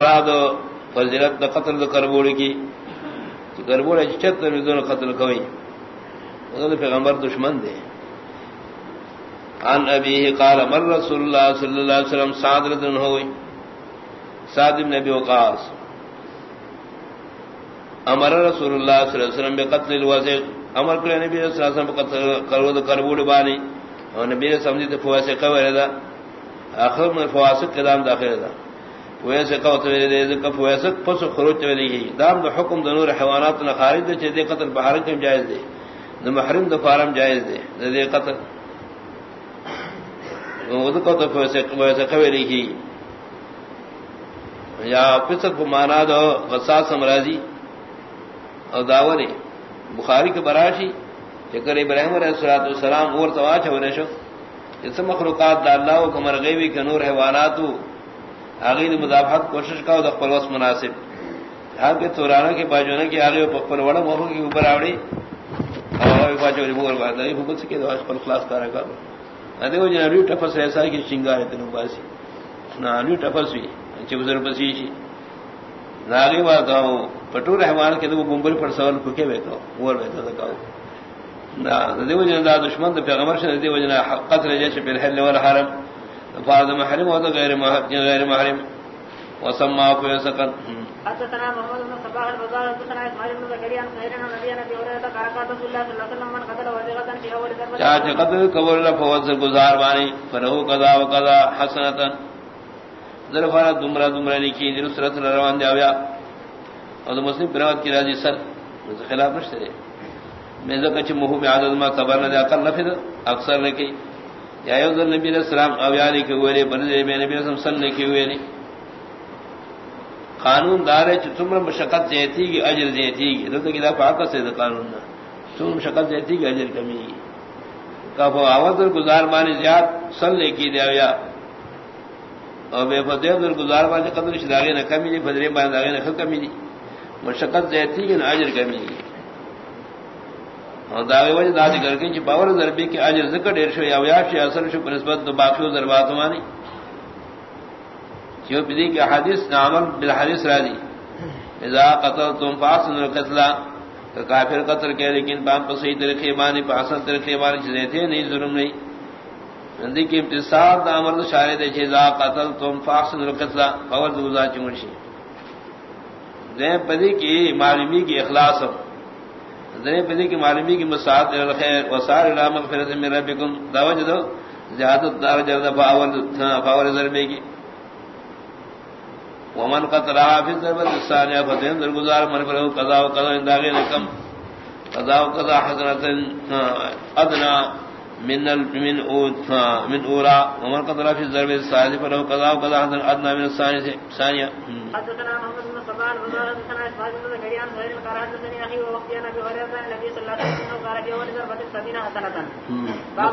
فضیلت دا قتل دا کربوڑی کی. کربوڑی چت دون قتل کوئی پیغمبر دشمن دے عن ابیہ قال مر رسول اللہ صلی اللہ علیہ وسلم سعد ردن ہوئی. سعد بن نبی وقاص. امر رسول اللہ صلی اللہ علیہ وسلم بقتل الوزق امر کرے نبی صلی اللہ علیہ وسلم بقتل کرود کربوڑی بانی. اور نبی نے سمجھی تو فواسق قوی رہا آخر من فواسق قدام داخل رہا ویسے قوت ویلے دے کف ویسے پس خروج ویلے ہی دام دا حکم دا نور حیوانات نہ خارج دے، چے قتل بحر کم جائز دے۔ دا محرم دا فارم جائز دے۔ دے قتل۔ وہ دا قوت ویسے ویسے ویلے ہی یا پسک مانا دو غصاص امراضی اور داولی بخاری کے براشی چکر ابراہیم علیہ الصلوۃ والسلام اور تواچ ہونے شو۔ جس مخلوقات دا اللہ و کمر غیبی کے نور حیوانات آگئی مدافعت کوشش کا دخل مناسب. ہر کے تورانا کے باجونا کی آگے پپل وڑا موہوں کی اوپر آوڑی. خلاص کرا کر وہ ایسا کہ شنگار باسی. نہ بھی اچھے بسی ناگے پٹو رحمان کے تو بمبل پر سوال بیٹھو اور کہو دیو دشمن پیغمبر سے دیو قتل جیسے پھر فاض محرم و غیر محرم غیر محرم. وسما کو سکن. حدثنا محمد بن صباح البزار حدثنا اسماعيل بن زكريا عن سيدنا النبي نبي هريره قال قال رسول الله صلى الله عليه وسلم من قتل وزيغه في اول ضربه چاچ قتل قبر له فوز گزار بانی فرہو قضا و قضا حسنتا. ذرفا دمرا دمرا لکھی دل سرت روان دے اویا اور مسلم پروات کی راضی سر خلاف نشتے میں ذکر منہ میں عادت ما قبر نہ اقل نفذ اکثر نے کی. یا یوز نبی علیہ السلام اویاری کے ہوئے بندے میں نبی علیہ السلام نے کی ہوئے نہیں قانون دار ہے کہ تم مشقت جیتی کی اجر جیتی کی رد کی دفعہ کا سے قانون نہ تم مشقت جیتی کی اجر کمی کا وہ آواز گزار مانی زیاد سن لے کی دیا اور بے فدیو در گزار مانی قدر شداغے نہ کمی نہیں فدرے مان داغے نہ کمی نہیں مشقت جیتی کی اجر کمی اور داغے وجہ دادی کر کے پاور ضربی کے اجر ذکر ڈیر شو یا ویاش یا اثر شو نسبت باقی ضربات مانی جو بدی کے حدیث نامل بالحدیث راضی اذا قتل تم فاسن القتل، تو کافر قتل کے لیکن پام پر صحیح طریقے مانی پاسن طریقے مانی چیزیں تھے، نہیں، ظلم نہیں۔ نندی کی امتصال دا امر شارع دے چھ اذا قتل تم فاسن القتل فور دوزا چمرشی دے پدی کی معلومی کی اخلاص ہو۔ دے پدی کی معلومی کی مساعد الخیر وسار الى مغفرۃ من ربکم داوجہ دو زیادت دار جرد فاول فاول ضربے کی۔ ومن قتلها فی الضربة الثانیہ فتهم در گزار من پر قضا و قضا وقضاء انداغي قضا و قضا حضرت ادنا۔ من من من أورا ومن قتل في الضربة الثالثة فله قضاء وقضاء حسنة أدنى من الثانية حدثنا محمد بن صباح البزار حدثنا إسماعيل بن سهيل قال حدثني أخي ووقتي أنا بهريرة النبي صلى الله عليه وسلم قال في أول ضربة السبعين حسنة